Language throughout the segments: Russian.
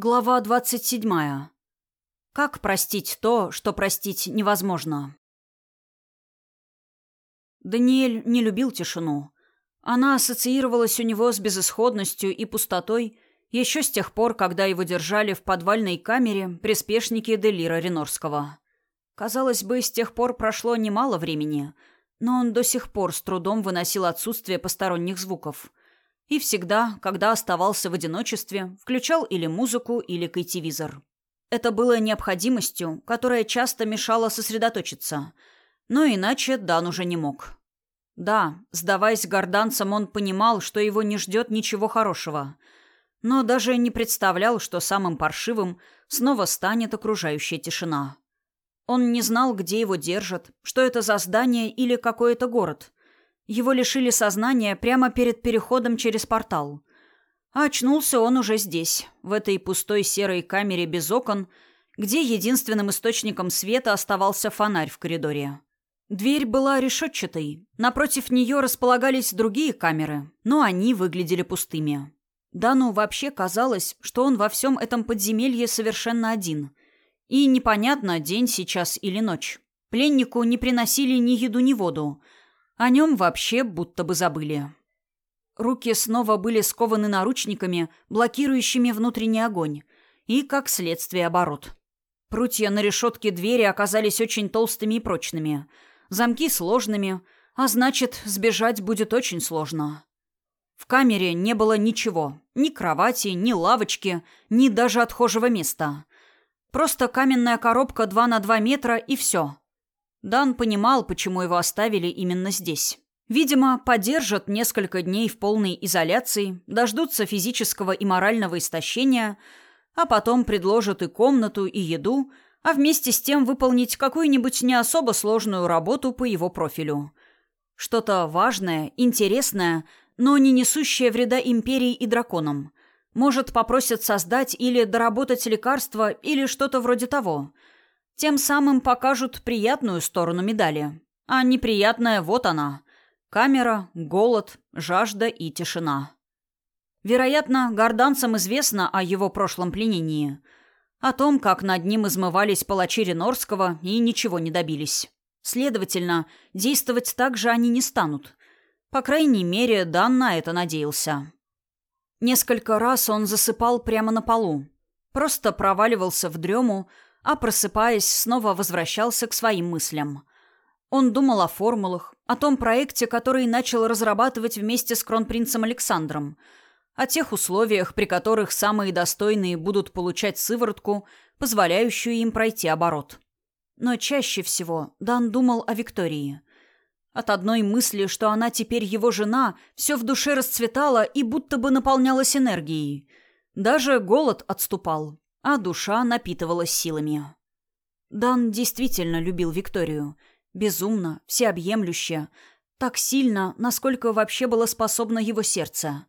Глава двадцать седьмая. Как простить то, что простить невозможно? Даниэль не любил тишину. Она ассоциировалась у него с безысходностью и пустотой еще с тех пор, когда его держали в подвальной камере приспешники Делира Ренорского. Казалось бы, с тех пор прошло немало времени, но он до сих пор с трудом выносил отсутствие посторонних звуков – и всегда, когда оставался в одиночестве, включал или музыку, или кайтивизор. Это было необходимостью, которая часто мешала сосредоточиться. Но иначе Дан уже не мог. Да, сдаваясь горданцам, он понимал, что его не ждет ничего хорошего. Но даже не представлял, что самым паршивым снова станет окружающая тишина. Он не знал, где его держат, что это за здание или какой-то город – его лишили сознания прямо перед переходом через портал. А очнулся он уже здесь, в этой пустой серой камере без окон, где единственным источником света оставался фонарь в коридоре. Дверь была решетчатой. Напротив нее располагались другие камеры, но они выглядели пустыми. Дану вообще казалось, что он во всем этом подземелье совершенно один. И непонятно, день сейчас или ночь. Пленнику не приносили ни еду, ни воду – о нем вообще будто бы забыли. Руки снова были скованы наручниками, блокирующими внутренний огонь, и, как следствие, оборот. Прутья на решетке двери оказались очень толстыми и прочными, замки сложными, а значит, сбежать будет очень сложно. В камере не было ничего, ни кровати, ни лавочки, ни даже отхожего места. Просто каменная коробка 2 на 2 метра и все. Дан понимал, почему его оставили именно здесь. Видимо, подержат несколько дней в полной изоляции, дождутся физического и морального истощения, а потом предложат и комнату, и еду, а вместе с тем выполнить какую-нибудь не особо сложную работу по его профилю. Что-то важное, интересное, но не несущее вреда империи и драконам. Может, попросят создать или доработать лекарство, или что-то вроде того – тем самым покажут приятную сторону медали. А неприятная вот она. Камера, голод, жажда и тишина. Вероятно, горданцам известно о его прошлом пленении. О том, как над ним измывались палачи Ренорского и ничего не добились. Следовательно, действовать так же они не станут. По крайней мере, Дан на это надеялся. Несколько раз он засыпал прямо на полу. Просто проваливался в дрему, а просыпаясь, снова возвращался к своим мыслям. Он думал о формулах, о том проекте, который начал разрабатывать вместе с кронпринцем Александром, о тех условиях, при которых самые достойные будут получать сыворотку, позволяющую им пройти оборот. Но чаще всего Дан думал о Виктории. От одной мысли, что она теперь его жена, все в душе расцветало и будто бы наполнялось энергией. Даже голод отступал а душа напитывалась силами. Дан действительно любил Викторию. Безумно, всеобъемлюще. Так сильно, насколько вообще было способно его сердце.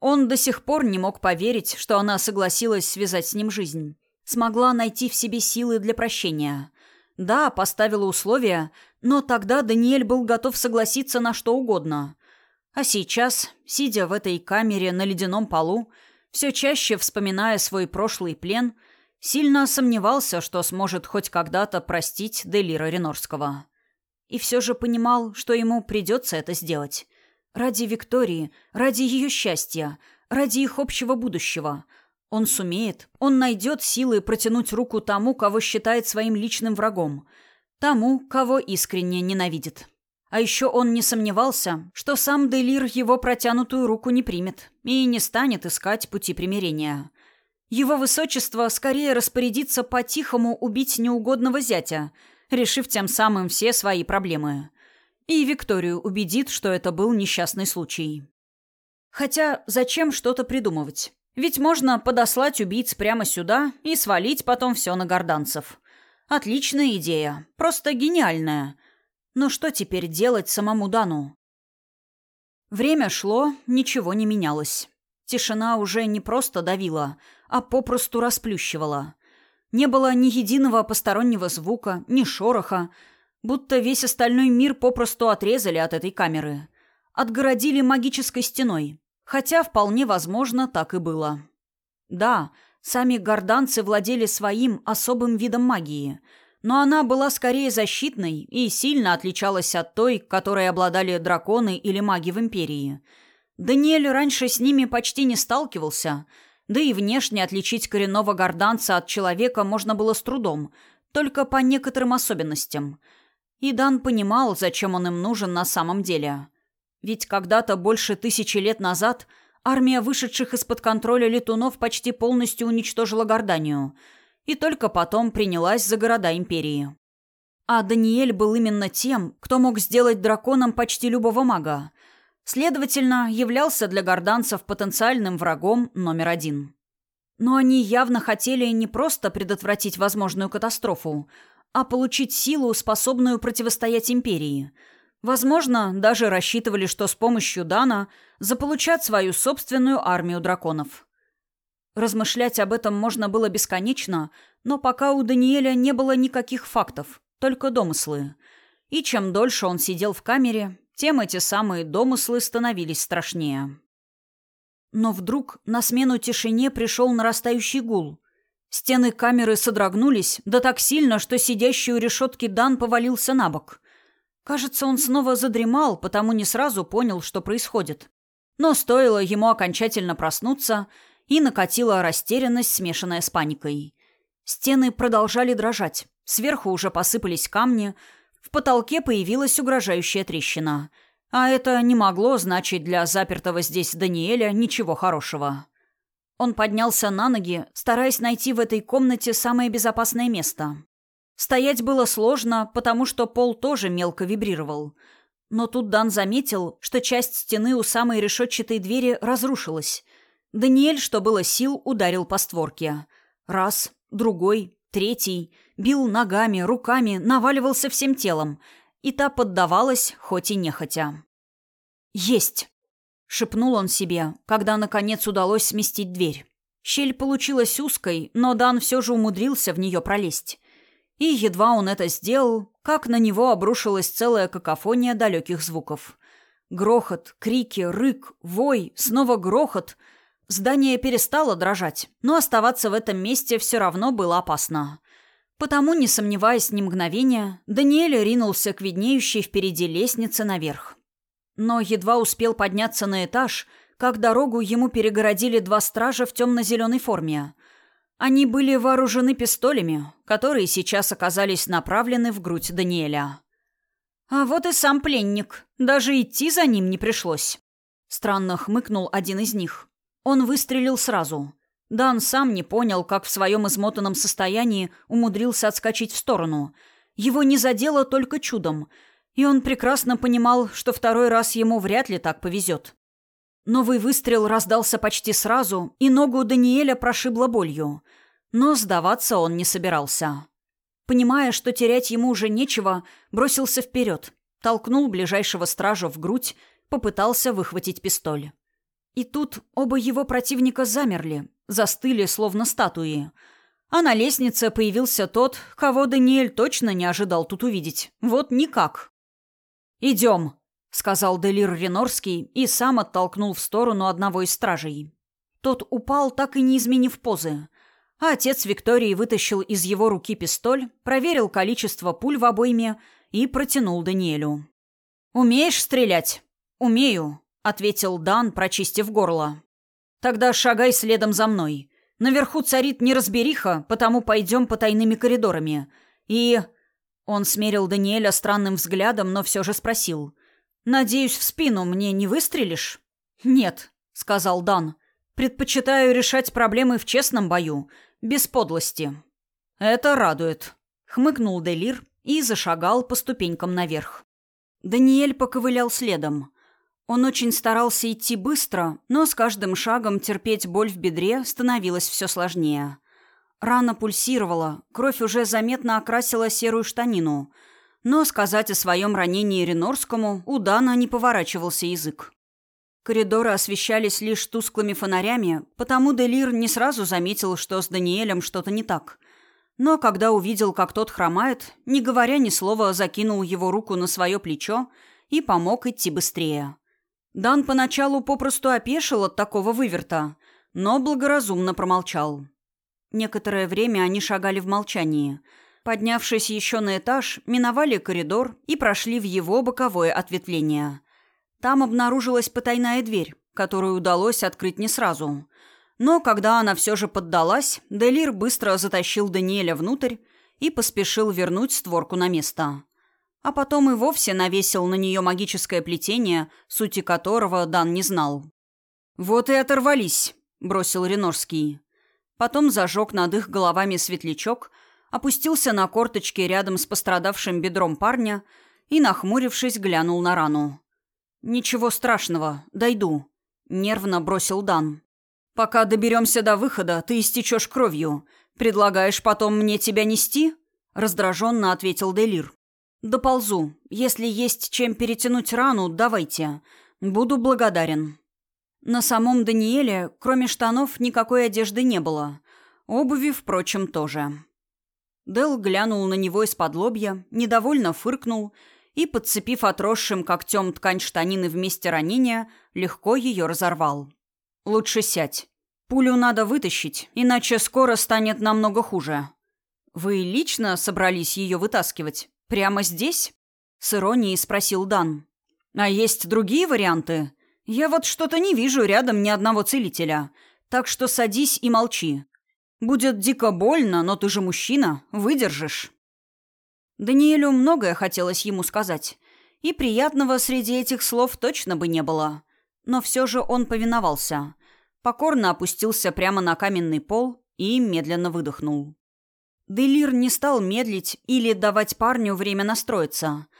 Он до сих пор не мог поверить, что она согласилась связать с ним жизнь. Смогла найти в себе силы для прощения. Да, поставила условия, но тогда Даниэль был готов согласиться на что угодно. А сейчас, сидя в этой камере на ледяном полу, все чаще вспоминая свой прошлый плен, сильно сомневался, что сможет хоть когда-то простить Делира Ренорского. И все же понимал, что ему придется это сделать. Ради Виктории, ради ее счастья, ради их общего будущего. Он сумеет, он найдет силы протянуть руку тому, кого считает своим личным врагом, тому, кого искренне ненавидит. А еще он не сомневался, что сам Делир его протянутую руку не примет и не станет искать пути примирения. Его высочество скорее распорядится по-тихому убить неугодного зятя, решив тем самым все свои проблемы. И Викторию убедит, что это был несчастный случай. Хотя зачем что-то придумывать? Ведь можно подослать убийц прямо сюда и свалить потом все на горданцев. Отличная идея, просто гениальная – но что теперь делать самому Дану? Время шло, ничего не менялось. Тишина уже не просто давила, а попросту расплющивала. Не было ни единого постороннего звука, ни шороха, будто весь остальной мир попросту отрезали от этой камеры. Отгородили магической стеной, хотя вполне возможно так и было. Да, Сами горданцы владели своим особым видом магии, но она была скорее защитной и сильно отличалась от той, которой обладали драконы или маги в Империи. Даниэль раньше с ними почти не сталкивался, да и внешне отличить коренного горданца от человека можно было с трудом, только по некоторым особенностям. И Дан понимал, зачем он им нужен на самом деле. Ведь когда-то больше тысячи лет назад – Армия вышедших из-под контроля летунов почти полностью уничтожила Горданию и только потом принялась за города империи. А Даниэль был именно тем, кто мог сделать драконом почти любого мага. Следовательно, являлся для горданцев потенциальным врагом номер один. Но они явно хотели не просто предотвратить возможную катастрофу, а получить силу, способную противостоять империи – Возможно, даже рассчитывали, что с помощью Дана заполучат свою собственную армию драконов. Размышлять об этом можно было бесконечно, но пока у Даниэля не было никаких фактов, только домыслы. И чем дольше он сидел в камере, тем эти самые домыслы становились страшнее. Но вдруг на смену тишине пришел нарастающий гул. Стены камеры содрогнулись, да так сильно, что сидящий у решетки Дан повалился на бок. Кажется, он снова задремал, потому не сразу понял, что происходит. Но стоило ему окончательно проснуться, и накатила растерянность, смешанная с паникой. Стены продолжали дрожать, сверху уже посыпались камни, в потолке появилась угрожающая трещина. А это не могло значить для запертого здесь Даниэля ничего хорошего. Он поднялся на ноги, стараясь найти в этой комнате самое безопасное место. Стоять было сложно, потому что пол тоже мелко вибрировал. Но тут Дан заметил, что часть стены у самой решетчатой двери разрушилась. Даниэль, что было сил, ударил по створке. Раз, другой, третий. Бил ногами, руками, наваливался всем телом. И та поддавалась, хоть и нехотя. «Есть!» — шепнул он себе, когда, наконец, удалось сместить дверь. Щель получилась узкой, но Дан все же умудрился в нее пролезть. И едва он это сделал, как на него обрушилась целая какофония далеких звуков. Грохот, крики, рык, вой, снова грохот. Здание перестало дрожать, но оставаться в этом месте все равно было опасно. Потому, не сомневаясь ни мгновения, Даниэль ринулся к виднеющей впереди лестнице наверх. Но едва успел подняться на этаж, как дорогу ему перегородили два стража в темно-зеленой форме. Они были вооружены пистолями, которые сейчас оказались направлены в грудь Даниэля. А вот и сам пленник. Даже идти за ним не пришлось. Странно хмыкнул один из них. Он выстрелил сразу. Дан сам не понял, как в своем измотанном состоянии умудрился отскочить в сторону. Его не задело только чудом. И он прекрасно понимал, что второй раз ему вряд ли так повезет. Новый выстрел раздался почти сразу, и ногу Даниэля прошибло болью. Но сдаваться он не собирался. Понимая, что терять ему уже нечего, бросился вперед, толкнул ближайшего стража в грудь, попытался выхватить пистоль. И тут оба его противника замерли, застыли, словно статуи. А на лестнице появился тот, кого Даниэль точно не ожидал тут увидеть. Вот никак. «Идем», сказал Делир Ренорский и сам оттолкнул в сторону одного из стражей. Тот упал, так и не изменив позы. А отец Виктории вытащил из его руки пистоль, проверил количество пуль в обойме и протянул Даниэлю. «Умеешь стрелять?» «Умею», — ответил Дан, прочистив горло. «Тогда шагай следом за мной. Наверху царит неразбериха, потому пойдем по тайными коридорами. И...» Он смерил Даниэля странным взглядом, но все же спросил. «Надеюсь, в спину мне не выстрелишь?» «Нет», — сказал Дан. «Предпочитаю решать проблемы в честном бою, без подлости». «Это радует», — хмыкнул Делир и зашагал по ступенькам наверх. Даниэль поковылял следом. Он очень старался идти быстро, но с каждым шагом терпеть боль в бедре становилось все сложнее. Рана пульсировала, кровь уже заметно окрасила серую штанину — но сказать о своем ранении Ренорскому у Дана не поворачивался язык. Коридоры освещались лишь тусклыми фонарями, потому Делир не сразу заметил, что с Даниэлем что-то не так. Но когда увидел, как тот хромает, не говоря ни слова, закинул его руку на свое плечо и помог идти быстрее. Дан поначалу попросту опешил от такого выверта, но благоразумно промолчал. Некоторое время они шагали в молчании. Поднявшись еще на этаж, миновали коридор и прошли в его боковое ответвление. Там обнаружилась потайная дверь, которую удалось открыть не сразу. Но когда она все же поддалась, Делир быстро затащил Даниэля внутрь и поспешил вернуть створку на место. А потом и вовсе навесил на нее магическое плетение, сути которого Дан не знал. «Вот и оторвались», — бросил Ренорский. Потом зажег над их головами светлячок, опустился на корточки рядом с пострадавшим бедром парня и, нахмурившись, глянул на рану. «Ничего страшного, дойду», — нервно бросил Дан. «Пока доберемся до выхода, ты истечешь кровью. Предлагаешь потом мне тебя нести?» — раздраженно ответил Делир. «Доползу. Если есть чем перетянуть рану, давайте. Буду благодарен». На самом Даниэле, кроме штанов, никакой одежды не было. Обуви, впрочем, тоже. Дел глянул на него из-под лобья, недовольно фыркнул и, подцепив отросшим когтем ткань штанины вместе ранения, легко ее разорвал. «Лучше сядь. Пулю надо вытащить, иначе скоро станет намного хуже». «Вы лично собрались ее вытаскивать? Прямо здесь?» — с иронией спросил Дан. «А есть другие варианты?» «Я вот что-то не вижу рядом ни одного целителя. Так что садись и молчи. Будет дико больно, но ты же мужчина, выдержишь». Даниэлю многое хотелось ему сказать. И приятного среди этих слов точно бы не было. Но все же он повиновался. Покорно опустился прямо на каменный пол и медленно выдохнул. Делир не стал медлить или давать парню время настроиться –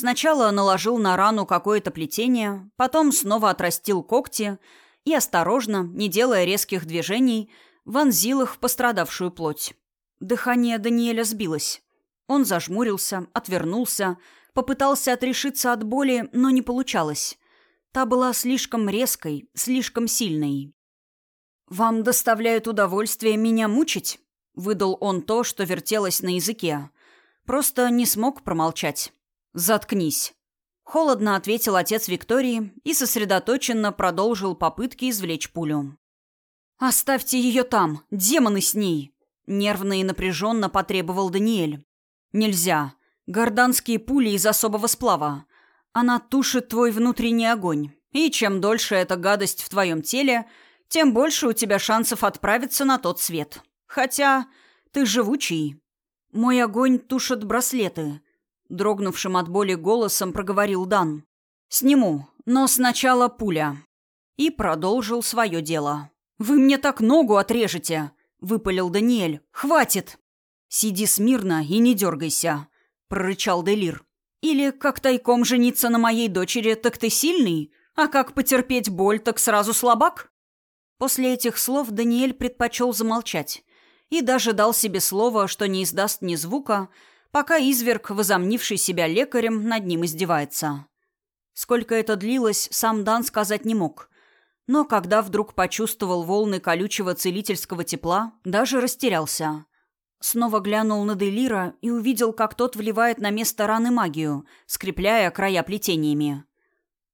Сначала наложил на рану какое-то плетение, потом снова отрастил когти и осторожно, не делая резких движений, вонзил их в пострадавшую плоть. Дыхание Даниэля сбилось. Он зажмурился, отвернулся, попытался отрешиться от боли, но не получалось. Та была слишком резкой, слишком сильной. «Вам доставляет удовольствие меня мучить?» — выдал он то, что вертелось на языке. Просто не смог промолчать. «Заткнись!» Холодно ответил отец Виктории и сосредоточенно продолжил попытки извлечь пулю. «Оставьте ее там! Демоны с ней!» Нервно и напряженно потребовал Даниэль. «Нельзя. Горданские пули из особого сплава. Она тушит твой внутренний огонь. И чем дольше эта гадость в твоем теле, тем больше у тебя шансов отправиться на тот свет. Хотя ты живучий. Мой огонь тушит браслеты. Дрогнувшим от боли голосом проговорил Дан. «Сниму, но сначала пуля». И продолжил свое дело. «Вы мне так ногу отрежете!» — выпалил Даниэль. «Хватит!» «Сиди смирно и не дергайся», — прорычал Делир. «Или как тайком жениться на моей дочери, так ты сильный, а как потерпеть боль, так сразу слабак?» После этих слов Даниэль предпочел замолчать и даже дал себе слово, что не издаст ни звука, пока изверг, возомнивший себя лекарем, над ним издевается. Сколько это длилось, сам Дан сказать не мог. Но когда вдруг почувствовал волны колючего целительского тепла, даже растерялся. Снова глянул на Делира и увидел, как тот вливает на место раны магию, скрепляя края плетениями.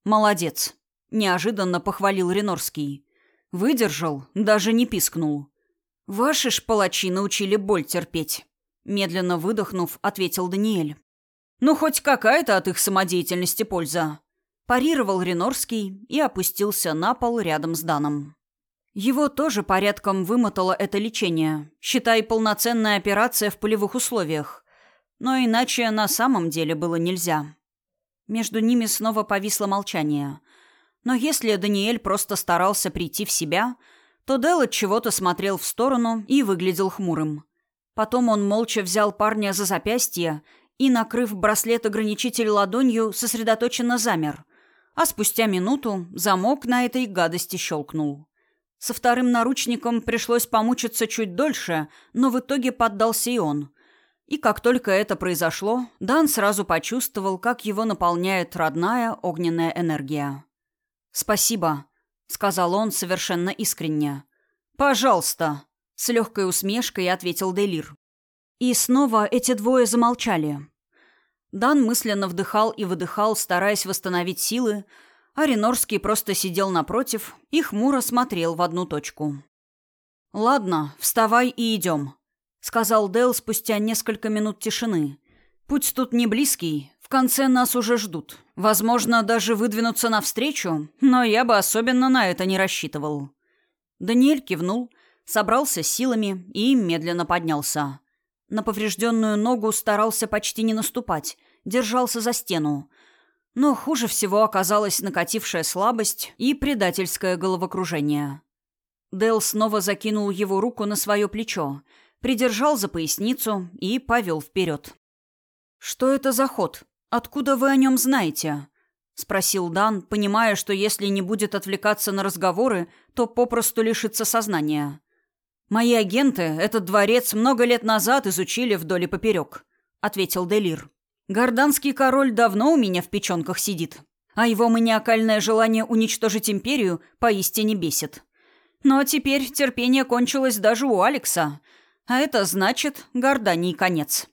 «Молодец!» – неожиданно похвалил Ренорский. «Выдержал, даже не пискнул. Ваши ж палачи научили боль терпеть». Медленно выдохнув, ответил Даниэль. «Ну, хоть какая-то от их самодеятельности польза». Парировал Ренорский и опустился на пол рядом с Даном. Его тоже порядком вымотало это лечение. Считай, полноценная операция в полевых условиях. Но иначе на самом деле было нельзя. Между ними снова повисло молчание. Но если Даниэль просто старался прийти в себя, то Дел от чего-то смотрел в сторону и выглядел хмурым. Потом он молча взял парня за запястье и, накрыв браслет-ограничитель ладонью, сосредоточенно замер. А спустя минуту замок на этой гадости щелкнул. Со вторым наручником пришлось помучиться чуть дольше, но в итоге поддался и он. И как только это произошло, Дан сразу почувствовал, как его наполняет родная огненная энергия. «Спасибо», — сказал он совершенно искренне. «Пожалуйста», с легкой усмешкой ответил Делир. И снова эти двое замолчали. Дан мысленно вдыхал и выдыхал, стараясь восстановить силы, а Ренорский просто сидел напротив и хмуро смотрел в одну точку. «Ладно, вставай и идем», — сказал Дэл спустя несколько минут тишины. «Путь тут не близкий, в конце нас уже ждут. Возможно, даже выдвинуться навстречу, но я бы особенно на это не рассчитывал». Даниэль кивнул, собрался силами и медленно поднялся. На поврежденную ногу старался почти не наступать, держался за стену. Но хуже всего оказалась накатившая слабость и предательское головокружение. Дэл снова закинул его руку на свое плечо, придержал за поясницу и повел вперед. «Что это за ход? Откуда вы о нем знаете?» — спросил Дан, понимая, что если не будет отвлекаться на разговоры, то попросту лишится сознания. «Мои агенты этот дворец много лет назад изучили вдоль и поперек», — ответил Делир. «Горданский король давно у меня в печенках сидит, а его маниакальное желание уничтожить империю поистине бесит. Но теперь терпение кончилось даже у Алекса, а это значит Гордании конец».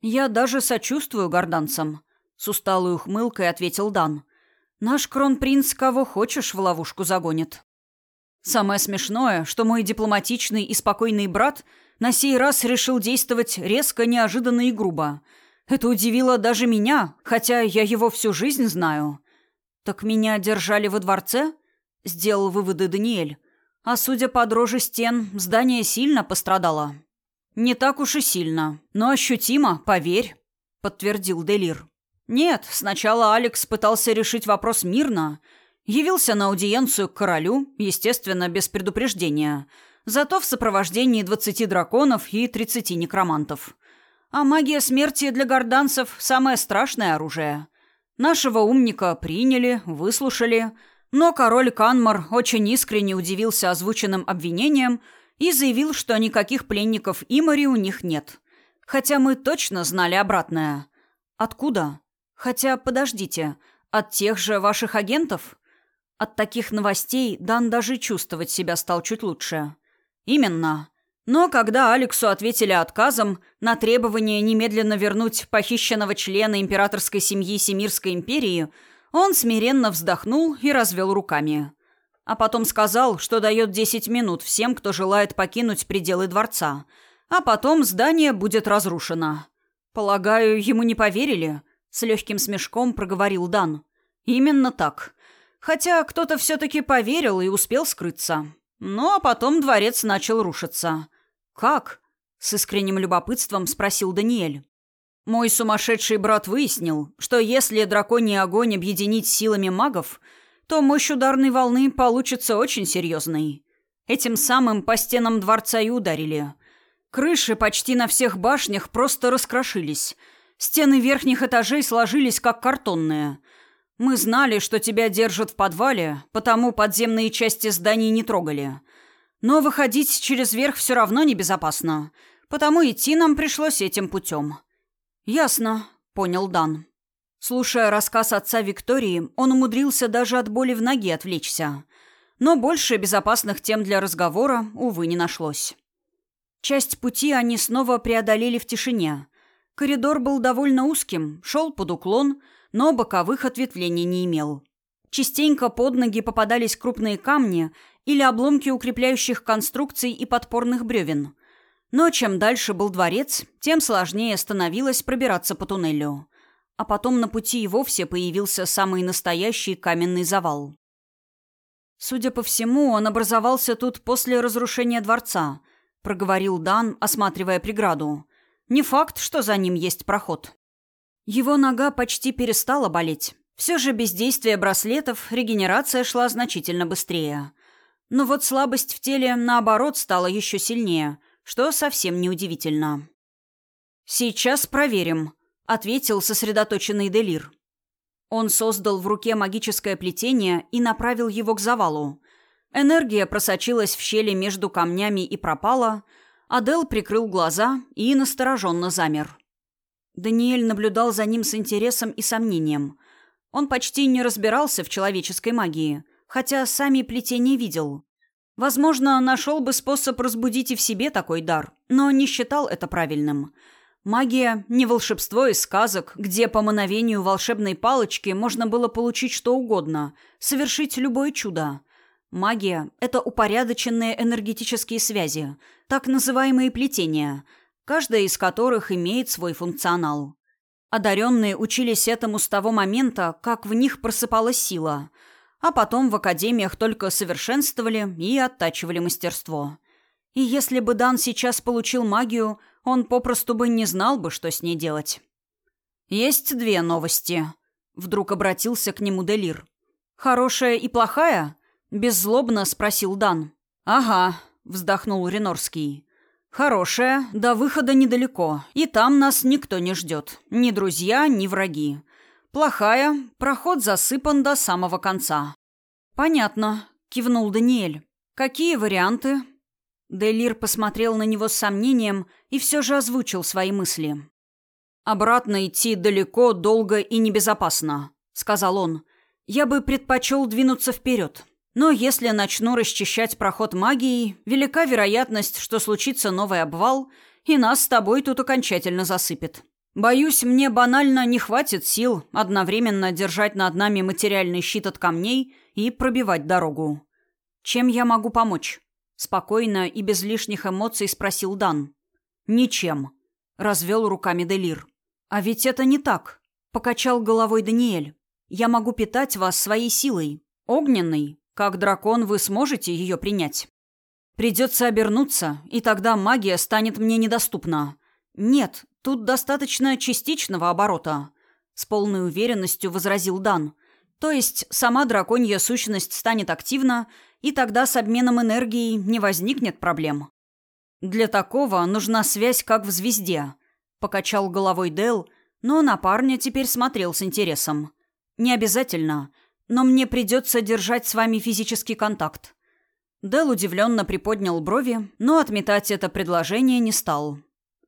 «Я даже сочувствую горданцам», — с усталой ухмылкой ответил Дан. «Наш кронпринц кого хочешь в ловушку загонит». Самое смешное, что мой дипломатичный и спокойный брат на сей раз решил действовать резко, неожиданно и грубо. Это удивило даже меня, хотя я его всю жизнь знаю. «Так меня держали во дворце?» — сделал выводы Даниэль. «А судя по дрожи стен, здание сильно пострадало». «Не так уж и сильно, но ощутимо, поверь», — подтвердил Делир. «Нет, сначала Алекс пытался решить вопрос мирно», — Явился на аудиенцию к королю, естественно, без предупреждения, зато в сопровождении двадцати драконов и тридцати некромантов. А магия смерти для горданцев – самое страшное оружие. Нашего умника приняли, выслушали, но король Канмар очень искренне удивился озвученным обвинением и заявил, что никаких пленников Имари у них нет. Хотя мы точно знали обратное. Откуда? Хотя, подождите, от тех же ваших агентов? От таких новостей Дан даже чувствовать себя стал чуть лучше. Именно. Но когда Алексу ответили отказом на требование немедленно вернуть похищенного члена императорской семьи Семирской империи, он смиренно вздохнул и развел руками. А потом сказал, что дает 10 минут всем, кто желает покинуть пределы дворца. А потом здание будет разрушено. «Полагаю, ему не поверили?» С легким смешком проговорил Дан. «Именно так. Хотя кто-то все-таки поверил и успел скрыться. Ну, а потом дворец начал рушиться. «Как?» — с искренним любопытством спросил Даниэль. «Мой сумасшедший брат выяснил, что если драконий огонь объединить силами магов, то мощь ударной волны получится очень серьезной. Этим самым по стенам дворца и ударили. Крыши почти на всех башнях просто раскрошились. Стены верхних этажей сложились как картонные — мы знали, что тебя держат в подвале, потому подземные части зданий не трогали. Но выходить через верх все равно небезопасно, потому идти нам пришлось этим путем». «Ясно», — понял Дан. Слушая рассказ отца Виктории, он умудрился даже от боли в ноге отвлечься. Но больше безопасных тем для разговора, увы, не нашлось. Часть пути они снова преодолели в тишине. Коридор был довольно узким, шел под уклон — но боковых ответвлений не имел. Частенько под ноги попадались крупные камни или обломки укрепляющих конструкций и подпорных бревен. Но чем дальше был дворец, тем сложнее становилось пробираться по туннелю. А потом на пути и вовсе появился самый настоящий каменный завал. Судя по всему, он образовался тут после разрушения дворца, проговорил Дан, осматривая преграду. Не факт, что за ним есть проход. Его нога почти перестала болеть. Все же без действия браслетов регенерация шла значительно быстрее. Но вот слабость в теле, наоборот, стала еще сильнее, что совсем неудивительно. «Сейчас проверим», — ответил сосредоточенный Делир. Он создал в руке магическое плетение и направил его к завалу. Энергия просочилась в щели между камнями и пропала, Адел прикрыл глаза и настороженно замер. Даниэль наблюдал за ним с интересом и сомнением. Он почти не разбирался в человеческой магии, хотя сами плетения видел. Возможно, нашел бы способ разбудить и в себе такой дар, но не считал это правильным. Магия – не волшебство из сказок, где по мановению волшебной палочки можно было получить что угодно, совершить любое чудо. Магия — это упорядоченные энергетические связи, так называемые плетения, каждая из которых имеет свой функционал. Одаренные учились этому с того момента, как в них просыпалась сила, а потом в академиях только совершенствовали и оттачивали мастерство. И если бы Дан сейчас получил магию, он попросту бы не знал бы, что с ней делать. «Есть две новости», — вдруг обратился к нему Делир. «Хорошая и плохая?» Беззлобно спросил Дан. «Ага», — вздохнул Ренорский. «Хорошая, до выхода недалеко, и там нас никто не ждет. Ни друзья, ни враги. Плохая, проход засыпан до самого конца». «Понятно», — кивнул Даниэль. «Какие варианты?» Делир посмотрел на него с сомнением и все же озвучил свои мысли. «Обратно идти далеко, долго и небезопасно», — сказал он. «Я бы предпочел двинуться вперед. Но если начну расчищать проход магией, велика вероятность, что случится новый обвал, и нас с тобой тут окончательно засыпет. Боюсь, мне банально не хватит сил одновременно держать над нами материальный щит от камней и пробивать дорогу. Чем я могу помочь? Спокойно и без лишних эмоций спросил Дан. Ничем. Развел руками Делир. А ведь это не так. Покачал головой Даниэль. Я могу питать вас своей силой. Огненной, как дракон вы сможете ее принять? Придется обернуться, и тогда магия станет мне недоступна. Нет, тут достаточно частичного оборота. С полной уверенностью возразил Дан. То есть сама драконья сущность станет активна, и тогда с обменом энергией не возникнет проблем. Для такого нужна связь как в звезде. Покачал головой Дел, но на парня теперь смотрел с интересом. Не обязательно но мне придется держать с вами физический контакт». Дел удивленно приподнял брови, но отметать это предложение не стал.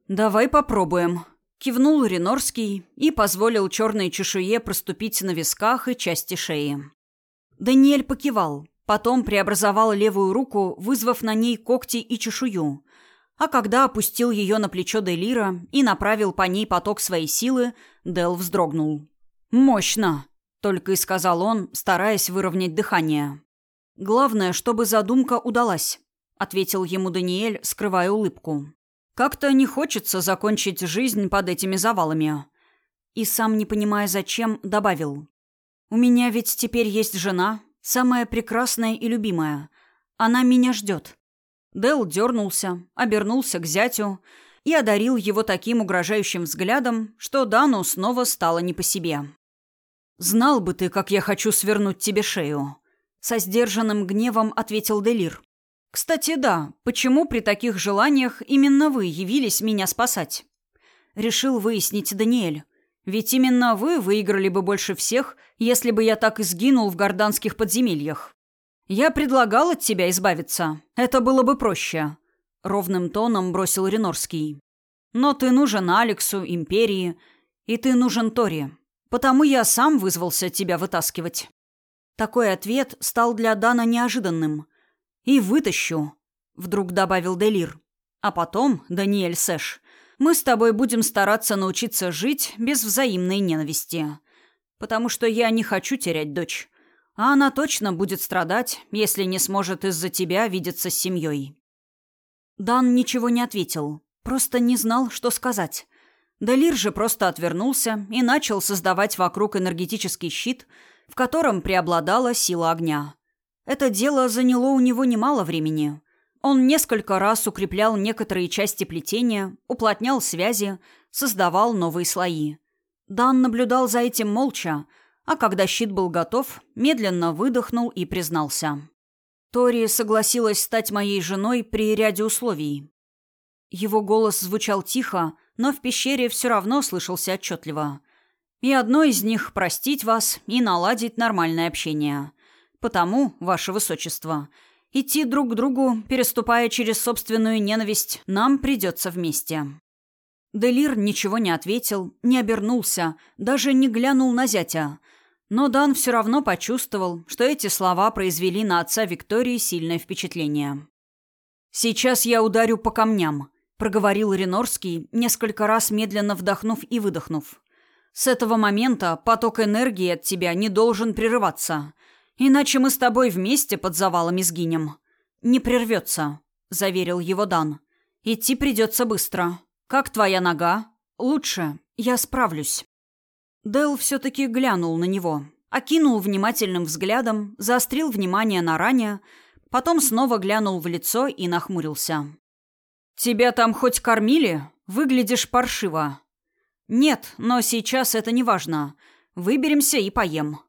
«Давай попробуем», — кивнул Ренорский и позволил черной чешуе проступить на висках и части шеи. Даниэль покивал, потом преобразовал левую руку, вызвав на ней когти и чешую, а когда опустил ее на плечо Делира и направил по ней поток своей силы, Дел вздрогнул. «Мощно!» Только и сказал он, стараясь выровнять дыхание. «Главное, чтобы задумка удалась», — ответил ему Даниэль, скрывая улыбку. «Как-то не хочется закончить жизнь под этими завалами». И сам, не понимая зачем, добавил. «У меня ведь теперь есть жена, самая прекрасная и любимая. Она меня ждет». Дел дернулся, обернулся к зятю и одарил его таким угрожающим взглядом, что Дану снова стало не по себе. «Знал бы ты, как я хочу свернуть тебе шею», — со сдержанным гневом ответил Делир. «Кстати, да, почему при таких желаниях именно вы явились меня спасать?» Решил выяснить Даниэль. «Ведь именно вы выиграли бы больше всех, если бы я так и сгинул в горданских подземельях. Я предлагал от тебя избавиться. Это было бы проще», — ровным тоном бросил Ренорский. «Но ты нужен Алексу, Империи, и ты нужен Тори. Потому я сам вызвался тебя вытаскивать». Такой ответ стал для Дана неожиданным. «И вытащу», — вдруг добавил Делир. «А потом, Даниэль Сэш, мы с тобой будем стараться научиться жить без взаимной ненависти. Потому что я не хочу терять дочь. А она точно будет страдать, если не сможет из-за тебя видеться с семьей». Дан ничего не ответил, просто не знал, что сказать. Делир же просто отвернулся и начал создавать вокруг энергетический щит, в котором преобладала сила огня. Это дело заняло у него немало времени. Он несколько раз укреплял некоторые части плетения, уплотнял связи, создавал новые слои. Дан наблюдал за этим молча, а когда щит был готов, медленно выдохнул и признался. Тори согласилась стать моей женой при ряде условий. Его голос звучал тихо, но в пещере все равно слышался отчетливо. И одно из них — простить вас и наладить нормальное общение. Потому, ваше высочество, идти друг к другу, переступая через собственную ненависть, нам придется вместе». Делир ничего не ответил, не обернулся, даже не глянул на зятя. Но Дан все равно почувствовал, что эти слова произвели на отца Виктории сильное впечатление. «Сейчас я ударю по камням», проговорил Ренорский, несколько раз медленно вдохнув и выдохнув. С этого момента поток энергии от тебя не должен прерываться. Иначе мы с тобой вместе под завалами сгинем. Не прервется, заверил его Дан. Идти придется быстро. Как твоя нога? Лучше. Я справлюсь. Дэл все-таки глянул на него, окинул внимательным взглядом, заострил внимание на ране, потом снова глянул в лицо и нахмурился. «Тебя там хоть кормили? Выглядишь паршиво». «Нет, но сейчас это не важно. Выберемся и поем».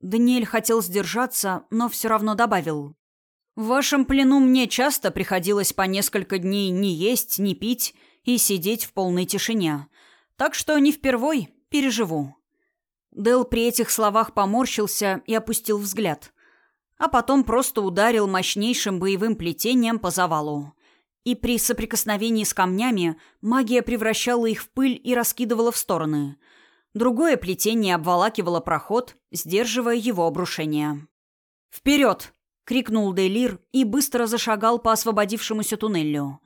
Даниэль хотел сдержаться, но все равно добавил. «В вашем плену мне часто приходилось по несколько дней не есть, не пить и сидеть в полной тишине. Так что не впервой переживу». Дэл при этих словах поморщился и опустил взгляд. А потом просто ударил мощнейшим боевым плетением по завалу. И при соприкосновении с камнями магия превращала их в пыль и раскидывала в стороны. Другое плетение обволакивало проход, сдерживая его обрушение. «Вперед!» — крикнул Дейлир и быстро зашагал по освободившемуся туннелю.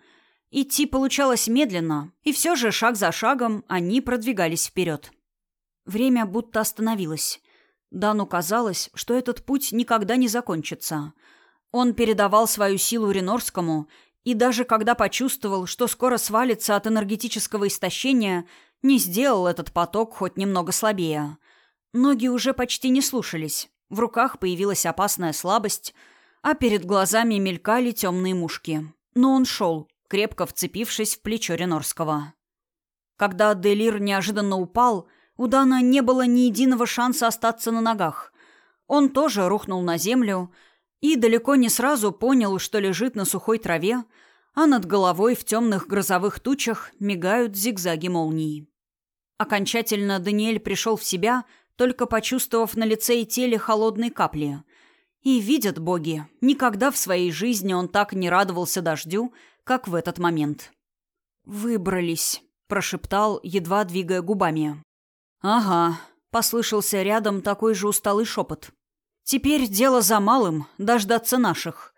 Идти получалось медленно, и все же шаг за шагом они продвигались вперед. Время будто остановилось. Дану казалось, что этот путь никогда не закончится. Он передавал свою силу Ренорскому, и даже когда почувствовал, что скоро свалится от энергетического истощения, не сделал этот поток хоть немного слабее. Ноги уже почти не слушались, в руках появилась опасная слабость, а перед глазами мелькали темные мушки. Но он шел, крепко вцепившись в плечо Ренорского. Когда Делир неожиданно упал, у Дана не было ни единого шанса остаться на ногах. Он тоже рухнул на землю и далеко не сразу понял, что лежит на сухой траве, а над головой в темных грозовых тучах мигают зигзаги молний. Окончательно Даниэль пришел в себя, только почувствовав на лице и теле холодные капли. И видят боги, никогда в своей жизни он так не радовался дождю, как в этот момент. «Выбрались», — прошептал, едва двигая губами. «Ага», — послышался рядом такой же усталый шепот. «Теперь дело за малым — дождаться наших.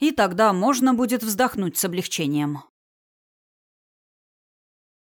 И тогда можно будет вздохнуть с облегчением».